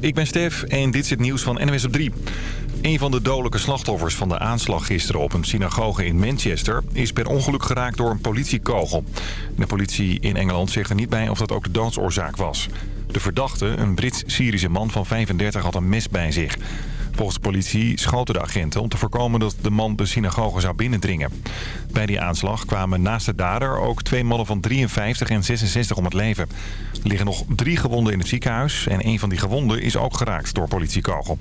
ik ben Stef en dit is het nieuws van NWS op 3. Een van de dodelijke slachtoffers van de aanslag gisteren op een synagoge in Manchester... is per ongeluk geraakt door een politiekogel. De politie in Engeland zegt er niet bij of dat ook de doodsoorzaak was. De verdachte, een Brits-Syrische man van 35, had een mes bij zich. Volgens de politie schoten de agenten om te voorkomen dat de man de synagoge zou binnendringen. Bij die aanslag kwamen naast de dader ook twee mannen van 53 en 66 om het leven. Er liggen nog drie gewonden in het ziekenhuis en een van die gewonden is ook geraakt door politiekogel.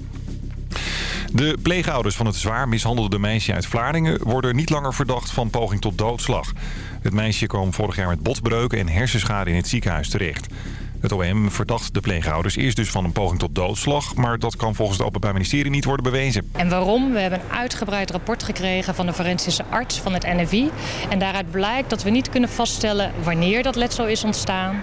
De pleegouders van het zwaar mishandelde meisje uit Vlaardingen worden niet langer verdacht van poging tot doodslag. Het meisje kwam vorig jaar met botbreuken en hersenschade in het ziekenhuis terecht. Het OM verdacht de pleegouders eerst dus van een poging tot doodslag... maar dat kan volgens het Openbaar Ministerie niet worden bewezen. En waarom? We hebben een uitgebreid rapport gekregen van de forensische arts van het NFI. En daaruit blijkt dat we niet kunnen vaststellen wanneer dat letsel is ontstaan.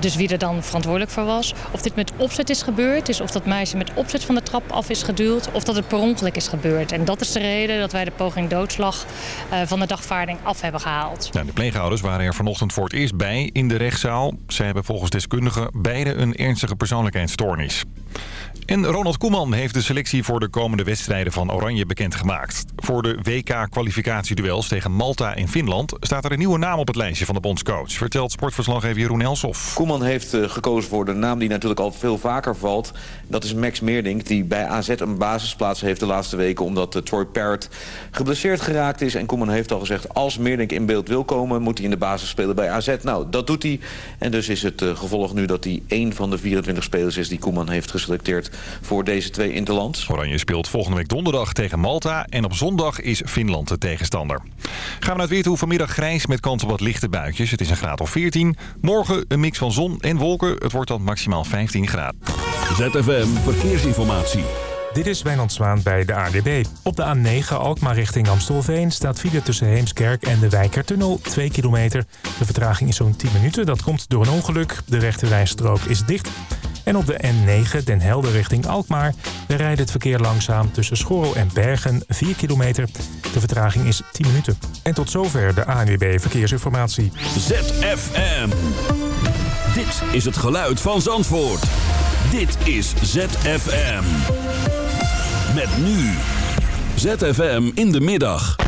Dus wie er dan verantwoordelijk voor was. Of dit met opzet is gebeurd, dus of dat meisje met opzet van de trap af is geduwd... of dat het per ongeluk is gebeurd. En dat is de reden dat wij de poging doodslag eh, van de dagvaarding af hebben gehaald. Nou, de pleegouders waren er vanochtend voor het eerst bij in de rechtszaal. Zij hebben volgens deskundigen beide een ernstige persoonlijkheidsstoornis. En Ronald Koeman heeft de selectie voor de komende wedstrijden van Oranje bekendgemaakt. Voor de WK-kwalificatieduels tegen Malta en Finland staat er een nieuwe naam op het lijstje van de bondscoach. Vertelt sportverslaggever Jeroen Elsof. Koeman heeft eh, gekozen voor de naam die natuurlijk al veel vaker valt. Dat is Max Meerdink, die bij AZ een basisplaats heeft de laatste weken... omdat uh, Troy Parrott geblesseerd geraakt is. En Koeman heeft al gezegd, als Meerdink in beeld wil komen... moet hij in de basis spelen bij AZ. Nou, dat doet hij. En dus is het uh, gevolg nu dat hij één van de 24 spelers is... die Koeman heeft geselecteerd voor deze twee interlands. Oranje speelt volgende week donderdag tegen Malta en op zondag is Finland de tegenstander. Gaan we naar het weer toe. Vanmiddag grijs met kans op wat lichte buitjes. Het is een graad of 14. Morgen een mix van zon en wolken. Het wordt dan maximaal 15 graden. ZFM Verkeersinformatie. Dit is Wijnand Zwaan bij de ADB. Op de A9 Alkmaar richting Amstelveen staat file tussen Heemskerk en de Wijkertunnel 2 kilometer. De vertraging is zo'n 10 minuten. Dat komt door een ongeluk. De rechterrijstrook is dicht. En op de N9 Den Helder richting Alkmaar rijdt het verkeer langzaam tussen Schorrel en Bergen 4 kilometer. De vertraging is 10 minuten. En tot zover de ANWB Verkeersinformatie. ZFM. Dit is het geluid van Zandvoort. Dit is ZFM. Met nu. ZFM in de middag.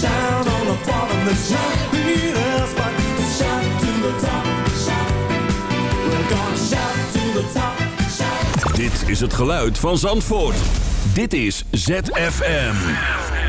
down on the bottom. the shout, we us, but shout to the top. Shout. We're gonna shout to the top. Shout. Dit is het geluid van Zandvoort. Dit is ZFM.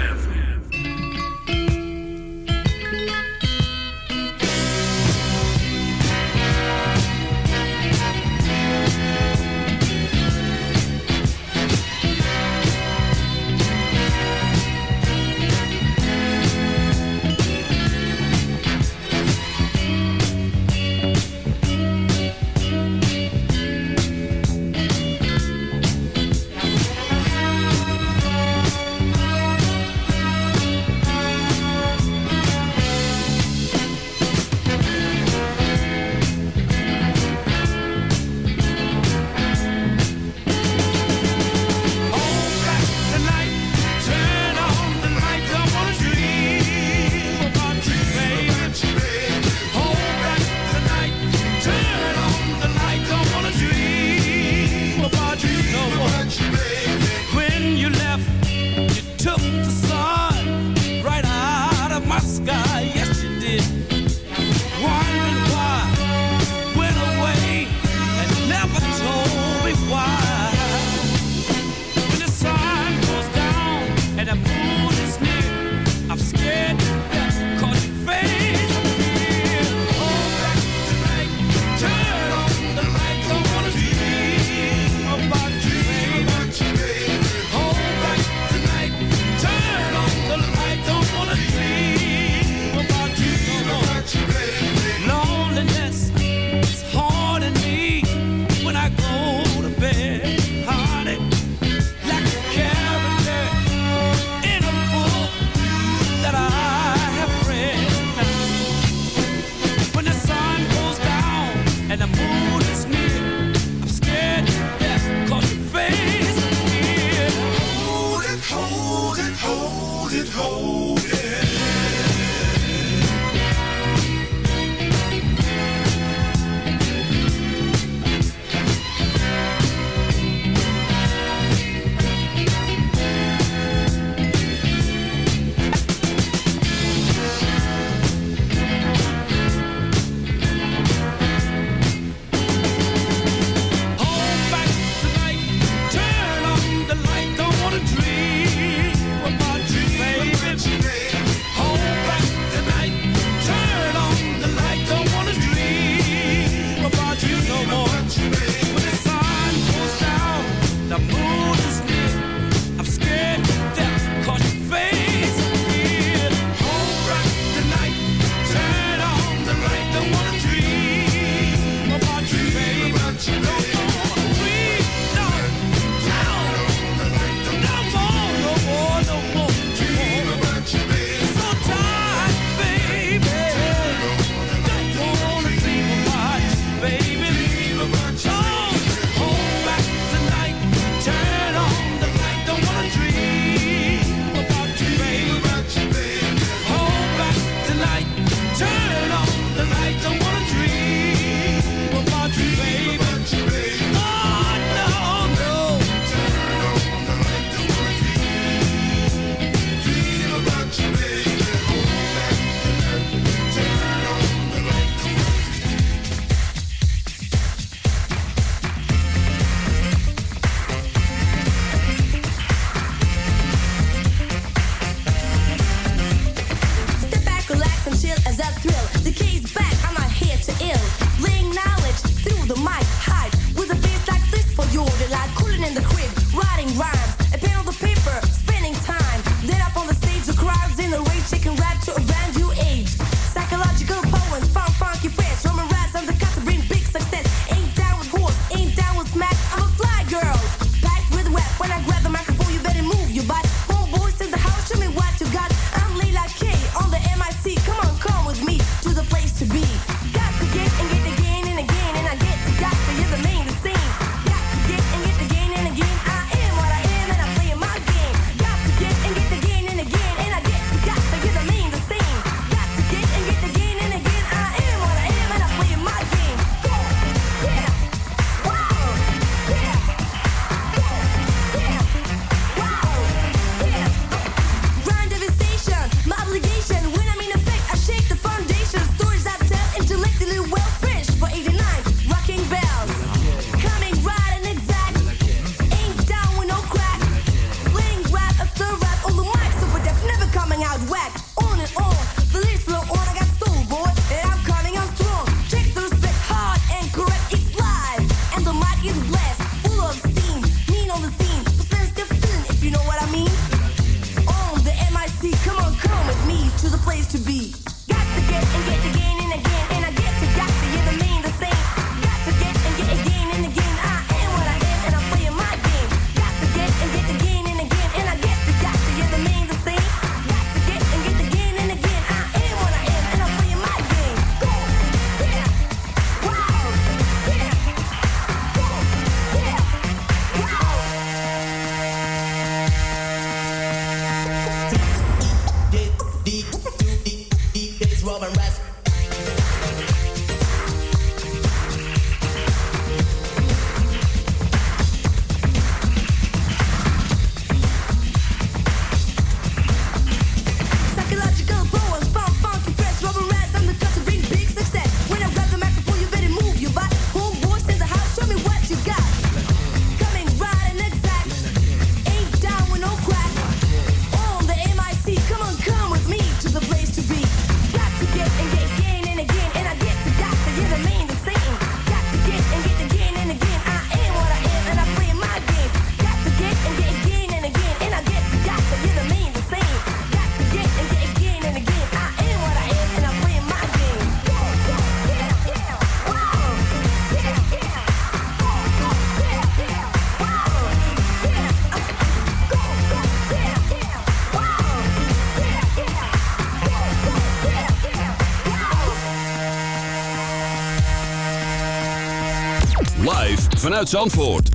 Vanuit Zandvoort.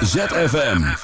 ZFM.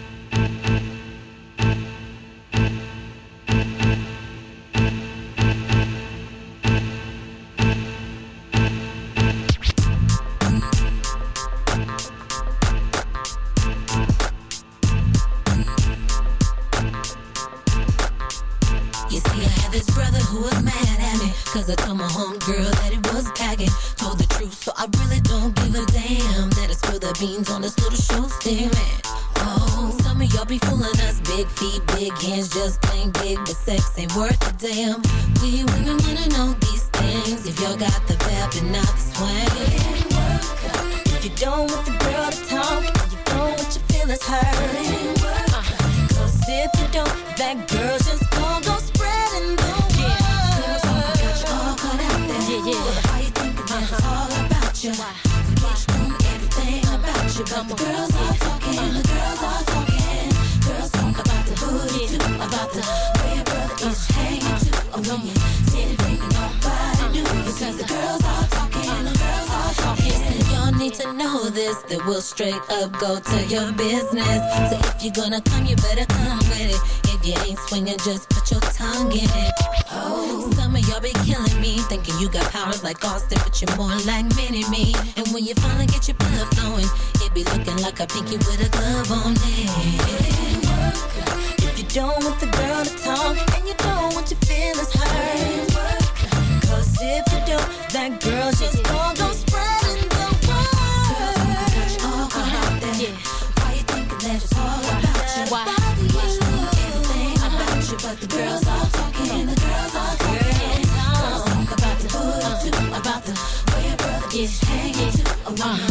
When you see it, nobody knew. Because the girls are talking, the girls are talking. Y'all need to know this, that we'll straight up go to your business. So if you're gonna come, you better come with it. If you ain't swinging, just put your tongue in it. Oh, some of y'all be killing me, thinking you got powers like Austin, but you're more like Mini Me. And when you finally get your blood flowing, it be looking like a pinky with a glove on it. If you don't want the girl to talk, and you don't want your feelings hurt. Cause if you don't, that girl's just gonna go spreading the word. All come out there. Why you thinking that it's all about you? Why? Watch everything about you, but the girls all talking, the girls all talking. Girls talk about the hood too, about the way your brother is hanging too. Oh, uh,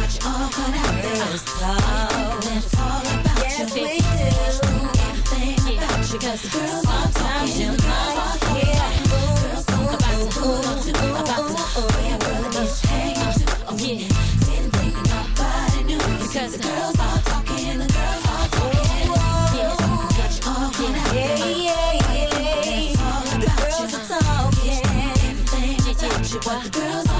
touch all cut out Girls talk. That's all about yes, you. Yes, we do. Everything yeah. about you. Cause oh, the girls all talking. The girls all talking. Yeah. Girls talk about the who, about the who, about the where a girl is hanging to. Oh, yeah. Didn't think nobody knew. Because the girls all talking. The girls all talking. Yeah. Catch all cut out Yeah, yeah, yeah. The girls are talking. Everything about you. What the girls are